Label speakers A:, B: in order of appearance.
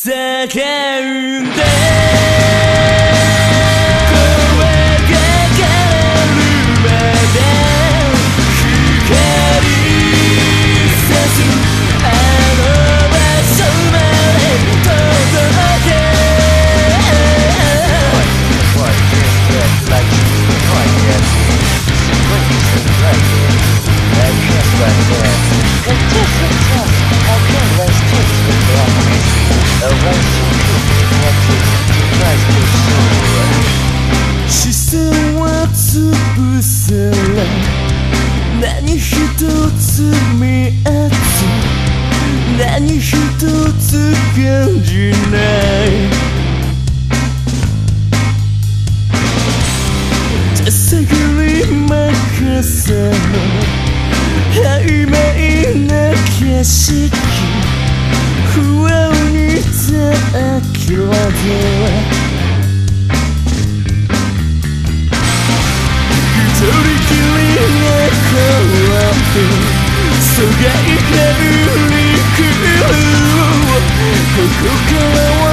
A: 叫んでつ感じない手探り任せの曖昧な景色不安にたきらで一人きりが変わって疎外感にくくくれは